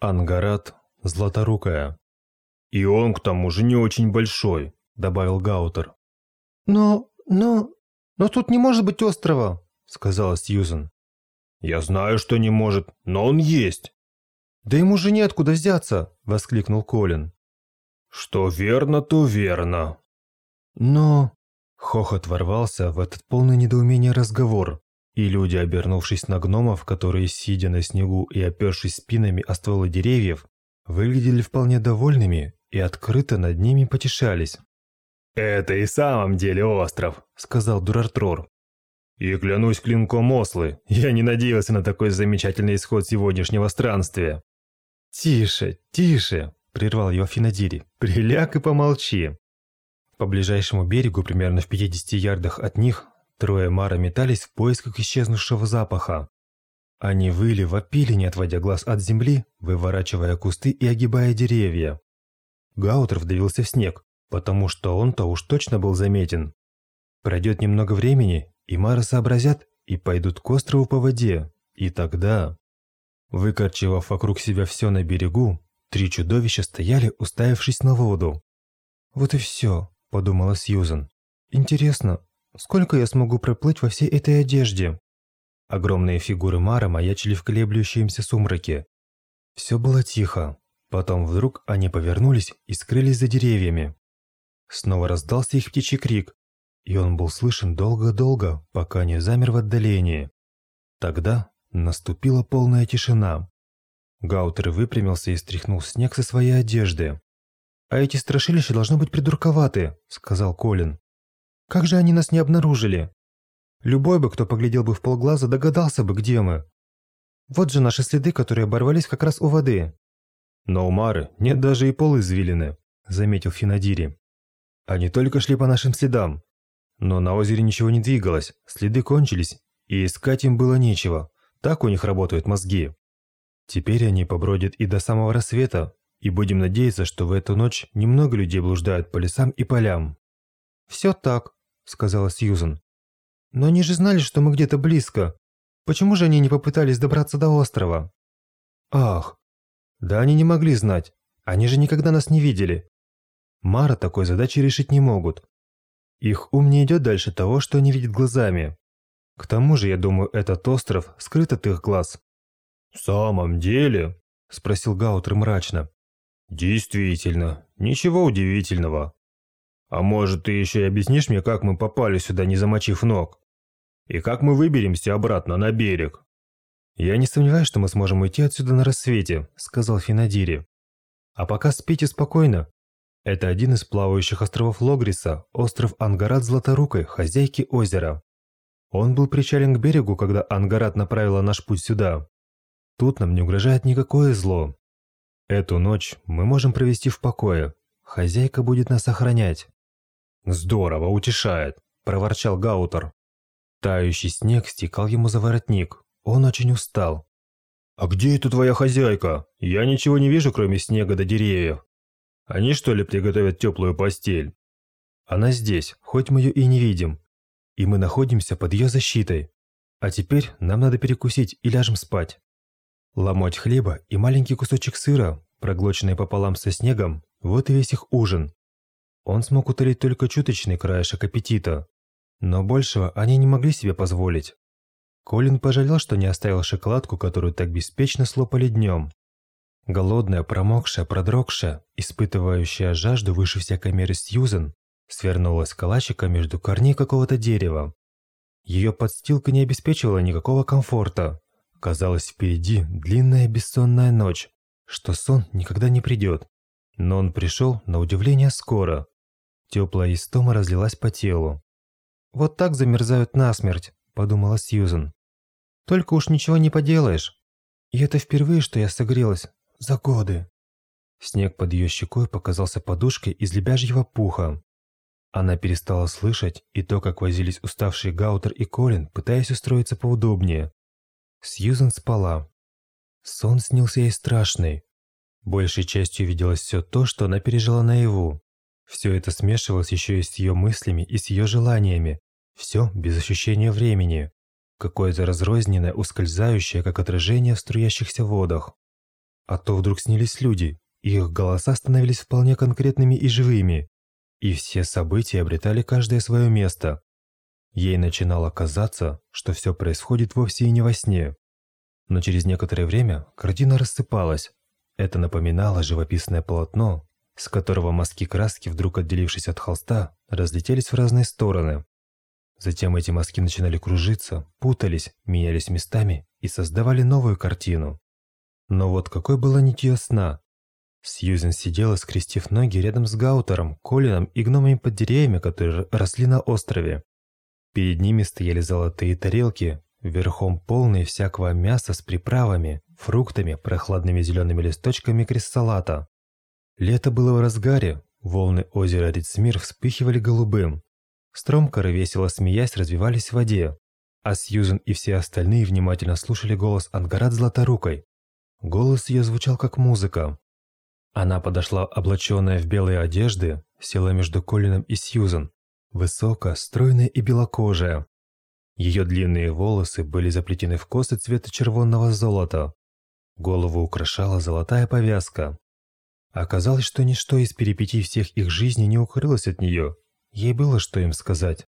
Ангарат – златорукая. «И он, к тому же, не очень большой», – добавил Гаутер. «Но... но... но тут не может быть острова», – сказала Сьюзен. «Я знаю, что не может, но он есть». «Да ему же неоткуда взяться!» – воскликнул Колин. «Что верно, то верно». «Но...» Хохот ворвался в этот полный недоумения разговор, и люди, обернувшись на гномов, которые, сидя на снегу и опершись спинами о стволы деревьев, выглядели вполне довольными и открыто над ними потешались. «Это и в самом деле остров», – сказал Дурартрор. «И клянусь клинком ослы, я не надеялся на такой замечательный исход сегодняшнего странствия». «Тише, тише!» – прервал его Финадири. «Приляг и помолчи!» По ближайшему берегу, примерно в 50 ярдах от них, трое мара метались в поисках исчезнувшего запаха. Они выли, вопили, не отводя глаз от земли, выворачивая кусты и огибая деревья. Гаутер вдавился в снег, потому что он-то уж точно был заметен. Пройдет немного времени, и мары сообразят и пойдут к острову по воде. И тогда... Выкорчевав вокруг себя все на берегу, три чудовища стояли, уставившись на воду. «Вот и все», – подумала Сьюзен. «Интересно, сколько я смогу проплыть во всей этой одежде?» Огромные фигуры Мара маячили в колеблющемся сумраке. Все было тихо. Потом вдруг они повернулись и скрылись за деревьями. Снова раздался их птичий крик, и он был слышен долго-долго, пока не замер в отдалении. Тогда наступила полная тишина. Гаутер выпрямился и стряхнул снег со своей одежды. «А эти страшилища должны быть придурковаты», — сказал Колин. «Как же они нас не обнаружили? Любой бы, кто поглядел бы в полглаза, догадался бы, где мы. Вот же наши следы, которые оборвались как раз у воды». «Но у Мары нет даже и полуизвилины», — заметил Финадири. «Они только шли по нашим следам. Но на озере ничего не двигалось, следы кончились, и искать им было нечего. Так у них работают мозги. Теперь они побродят и до самого рассвета, и будем надеяться, что в эту ночь немного людей блуждают по лесам и полям». «Все так», — сказала Сьюзен. Но они же знали, что мы где-то близко. Почему же они не попытались добраться до острова? Ах, да они не могли знать. Они же никогда нас не видели. Мара такой задачи решить не могут. Их ум не идет дальше того, что они видят глазами. К тому же, я думаю, этот остров скрыт от их глаз. «В самом деле?» – спросил Гаутер мрачно. «Действительно, ничего удивительного. А может, ты еще и объяснишь мне, как мы попали сюда, не замочив ног?» И как мы выберемся обратно на берег? Я не сомневаюсь, что мы сможем уйти отсюда на рассвете, сказал Финадири. А пока спите спокойно. Это один из плавающих островов Логриса, остров Ангарат Златорукой, хозяйки озера. Он был причален к берегу, когда Ангарат направила наш путь сюда. Тут нам не угрожает никакое зло. Эту ночь мы можем провести в покое. Хозяйка будет нас охранять. Здорово, утешает, проворчал Гаутер. Тающий снег стекал ему за воротник. Он очень устал. «А где это твоя хозяйка? Я ничего не вижу, кроме снега до деревьев. Они что ли приготовят теплую постель?» «Она здесь, хоть мы ее и не видим. И мы находимся под ее защитой. А теперь нам надо перекусить и ляжем спать». Ломоть хлеба и маленький кусочек сыра, проглоченный пополам со снегом, вот и весь их ужин. Он смог утолить только чуточный краешек аппетита. Но большего они не могли себе позволить. Колин пожалел, что не оставил шоколадку, которую так беспечно слопали днем. Голодная, промокшая, продрогшая, испытывающая жажду выше всякой меры Сьюзен, свернулась калачиком между корней какого-то дерева. Ее подстилка не обеспечивала никакого комфорта. Казалось, впереди длинная бессонная ночь, что сон никогда не придет. Но он пришел, на удивление, скоро. Теплая истома разлилась по телу. «Вот так замерзают насмерть», – подумала Сьюзен. «Только уж ничего не поделаешь. И это впервые, что я согрелась. За годы». Снег под ее щекой показался подушкой из лебяжьего пуха. Она перестала слышать и то, как возились уставшие Гаутер и Колин, пытаясь устроиться поудобнее. Сьюзен спала. Сон снился ей страшный. Большей частью виделось все то, что она пережила наяву. Все это смешивалось еще и с ее мыслями и с ее желаниями, все без ощущения времени. Какое-то разрозненное, ускользающее, как отражение в струящихся водах. а то вдруг снились люди, и их голоса становились вполне конкретными и живыми, и все события обретали каждое свое место. Ей начинало казаться, что все происходит вовсе и не во сне. Но через некоторое время картина рассыпалась. Это напоминало живописное полотно, с которого мазки краски, вдруг отделившись от холста, разлетелись в разные стороны. Затем эти мазки начинали кружиться, путались, менялись местами и создавали новую картину. Но вот какой была нитье сна. Сьюзен сидела, скрестив ноги рядом с Гаутером, Колином и гномами под деревьями, которые росли на острове. Перед ними стояли золотые тарелки, верхом полные всякого мяса с приправами, фруктами, прохладными зелеными листочками крест-салата. Лето было в разгаре, волны озера Рицмир вспыхивали голубым. Стромкары, весело смеясь, развивались в воде, а Сьюзен и все остальные внимательно слушали голос Ангарат Златорукой. Голос ее звучал как музыка. Она подошла, облаченная в белые одежды, села между Колином и Сьюзен, Высокая, стройная и белокожая. Ее длинные волосы были заплетены в косы цвета червонного золота. Голову украшала золотая повязка. Оказалось, что ничто из перипетий всех их жизней не укрылось от нее. Ей было что им сказать.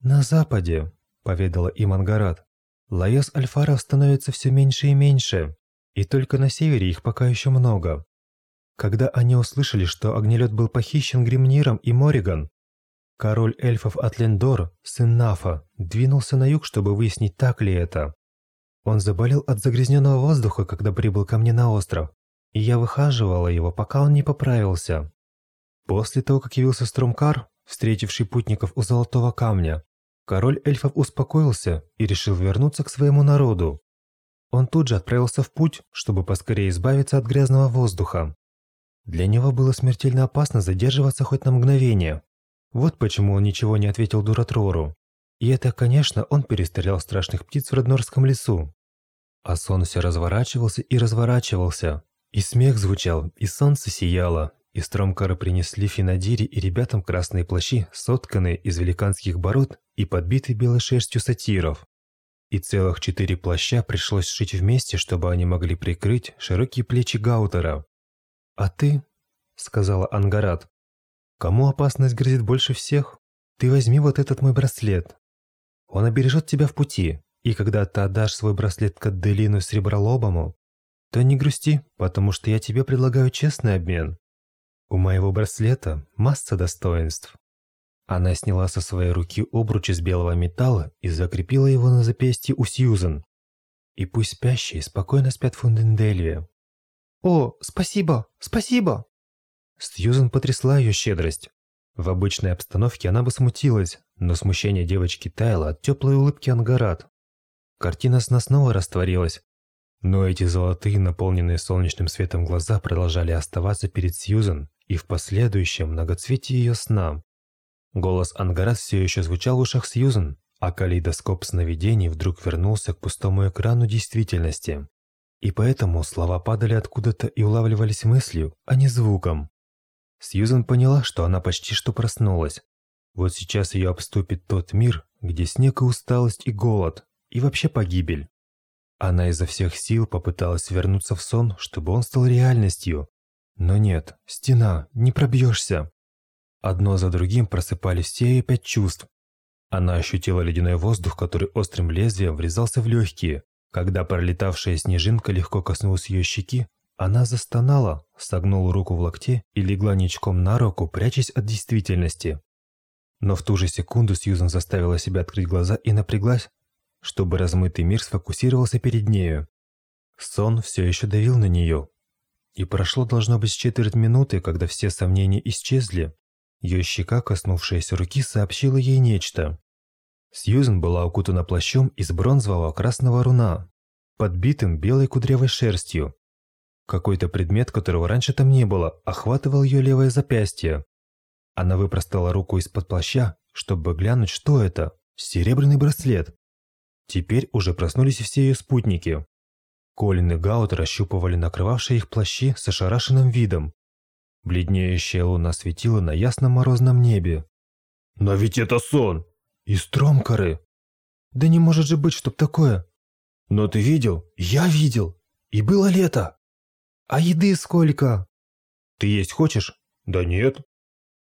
«На западе», – поведала им Ангарат, – «лаёс альфаров становится все меньше и меньше, и только на севере их пока еще много». Когда они услышали, что огнелед был похищен Гримниром и Мориган, Король эльфов Атлендор, сын Нафа, двинулся на юг, чтобы выяснить, так ли это. Он заболел от загрязненного воздуха, когда прибыл ко мне на остров, и я выхаживала его, пока он не поправился. После того, как явился Стромкар, встретивший путников у Золотого Камня, король эльфов успокоился и решил вернуться к своему народу. Он тут же отправился в путь, чтобы поскорее избавиться от грязного воздуха. Для него было смертельно опасно задерживаться хоть на мгновение, вот почему он ничего не ответил Дуратрору. И это, конечно, он перестрелял страшных птиц в Роднорском лесу. А сон все разворачивался и разворачивался. И смех звучал, и солнце сияло, и стромкары принесли Финадире и ребятам красные плащи, сотканные из великанских бород и подбитые белой шерстью сатиров. И целых четыре плаща пришлось сшить вместе, чтобы они могли прикрыть широкие плечи Гаутера. «А ты?» – сказала Ангарат. Кому опасность грозит больше всех? Ты возьми вот этот мой браслет. Он обережет тебя в пути, и когда ты отдашь свой браслет Кадделину Сребролобому, то не грусти, потому что я тебе предлагаю честный обмен. У моего браслета масса достоинств. Она сняла со своей руки обруч из белого металла и закрепила его на запястье у Сьюзен. И пусть спящие спокойно спят в Фундендельве. «О, спасибо, спасибо!» Сьюзен потрясла ее щедрость. В обычной обстановке она бы смутилась, но смущение девочки таяло от теплой улыбки Ангарат. Картина сна снова растворилась. Но эти золотые, наполненные солнечным светом глаза продолжали оставаться перед Сьюзен и в последующем многоцветии ее сна. Голос Ангарат все еще звучал в ушах Сьюзен, а калейдоскоп сновидений вдруг вернулся к пустому экрану действительности. И поэтому слова падали откуда-то и улавливались мыслью, а не звуком. Сьюзен поняла, что она почти что проснулась. Вот сейчас ее обступит тот мир, где снег и усталость и голод, и вообще погибель. Она изо всех сил попыталась вернуться в сон, чтобы он стал реальностью. Но нет, стена, не пробьешься. Одно за другим просыпались все ее пять чувств. Она ощутила ледяной воздух, который острым лезвием врезался в легкие. Когда пролетавшая снежинка легко коснулась ее щеки, она застонала, согнула руку в локте и легла ничком на руку, прячась от действительности. Но в ту же секунду Сьюзан заставила себя открыть глаза и напряглась, чтобы размытый мир сфокусировался перед нею. Сон все еще давил на нее. И прошло должно быть четверть минуты, когда все сомнения исчезли. Ее щека, коснувшаяся руки, сообщила ей нечто. Сьюзен была укутана плащом из бронзового красного руна, подбитым белой кудрявой шерстью. Какой-то предмет, которого раньше там не было, охватывал ее левое запястье. Она выпростала руку из-под плаща, чтобы глянуть, что это. Серебряный браслет. Теперь уже проснулись все ее спутники. Колин и Гаут расщупывали накрывавшие их плащи с ошарашенным видом. Бледнеющая луна светила на ясном морозном небе. «Но ведь это сон!» «И стромкары!» «Да не может же быть, чтоб такое!» «Но ты видел? Я видел! И было лето!» А еды сколько? Ты есть хочешь? Да нет.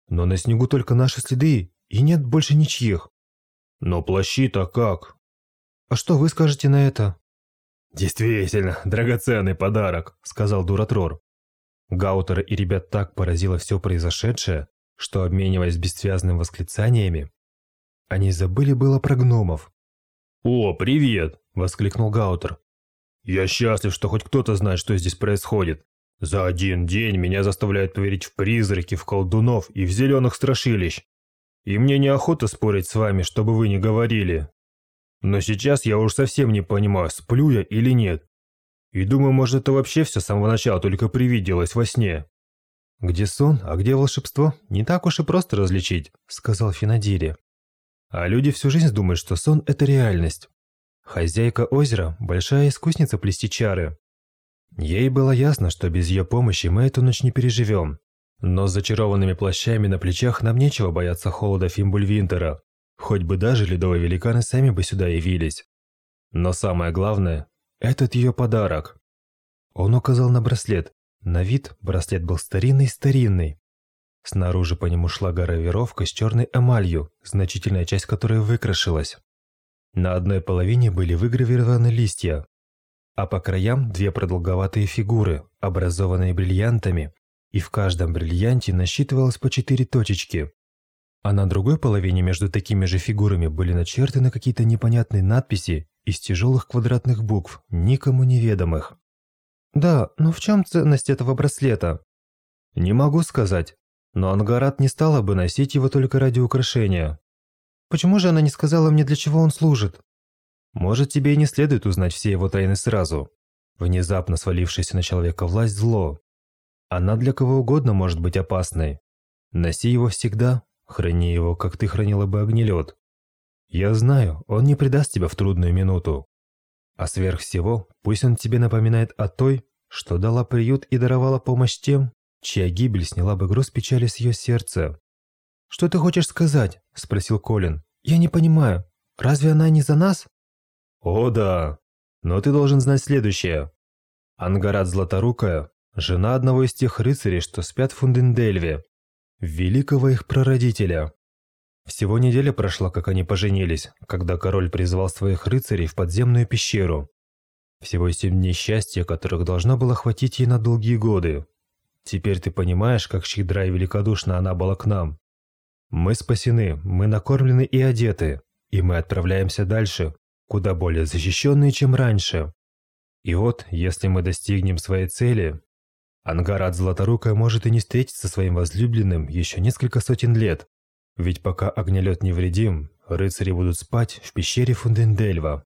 Но на снегу только наши следы, и нет больше ничьих. Но плащи-то как? А что вы скажете на это? Действительно, драгоценный подарок, сказал Дуратрор. Гаутера и ребят так поразило все произошедшее, что, обмениваясь бессвязными восклицаниями, они забыли было про гномов. «О, привет!» – воскликнул Гаутер. «Я счастлив, что хоть кто-то знает, что здесь происходит. За один день меня заставляют поверить в призраки, в колдунов и в зеленых страшилищ. И мне неохота спорить с вами, чтобы вы не говорили. Но сейчас я уж совсем не понимаю, сплю я или нет. И думаю, может, это вообще все с самого начала только привиделось во сне. «Где сон, а где волшебство, не так уж и просто различить», — сказал Финадири. «А люди всю жизнь думают, что сон – это реальность. Хозяйка озера – большая искусница плести чары. Ей было ясно, что без ее помощи мы эту ночь не переживем. Но с зачарованными плащами на плечах нам нечего бояться холода Фимбульвинтера, хоть бы даже ледовые великаны сами бы сюда явились. Но самое главное – этот ее подарок. Он указал на браслет. На вид браслет был старинный-старинный. Снаружи по нему шла гравировка с черной эмалью, значительная часть которой выкрашилась. На одной половине были выгравированы листья, а по краям две продолговатые фигуры, образованные бриллиантами, и в каждом бриллианте насчитывалось по четыре точечки. А на другой половине между такими же фигурами были начертаны какие-то непонятные надписи из тяжелых квадратных букв, никому неведомых. «Да, но в чем ценность этого браслета?» «Не могу сказать, но Ангарат не стала бы носить его только ради украшения». «Почему же она не сказала мне, для чего он служит?» «Может, тебе и не следует узнать все его тайны сразу. Внезапно свалившаяся на человека власть – зло. Она для кого угодно может быть опасной. Носи его всегда, Храни его, как ты хранила бы огнелед. Я знаю, он не предаст тебя в трудную минуту. А сверх всего, пусть он тебе напоминает о той, что дала приют и даровала помощь тем, чья гибель сняла бы груз печали с ее сердца. «Что ты хочешь сказать?» – спросил Колин. «Я не понимаю. Разве она не за нас?» «О да. Но ты должен знать следующее. Ангарат Златорукая – жена одного из тех рыцарей, что спят в Фундендельве, великого их прародителя. Всего неделя прошла, как они поженились, когда король призвал своих рыцарей в подземную пещеру. Всего семь дней счастья, которых должно было хватить ей на долгие годы. Теперь ты понимаешь, как щедра и великодушна она была к нам. Мы спасены, мы накормлены и одеты, и мы отправляемся дальше, куда более защищенные, чем раньше. И вот, если мы достигнем своей цели, Ангарат Златорукая может и не встретиться со своим возлюбленным еще несколько сотен лет. Ведь пока огнелед невредим, рыцари будут спать в пещере Фундендельва.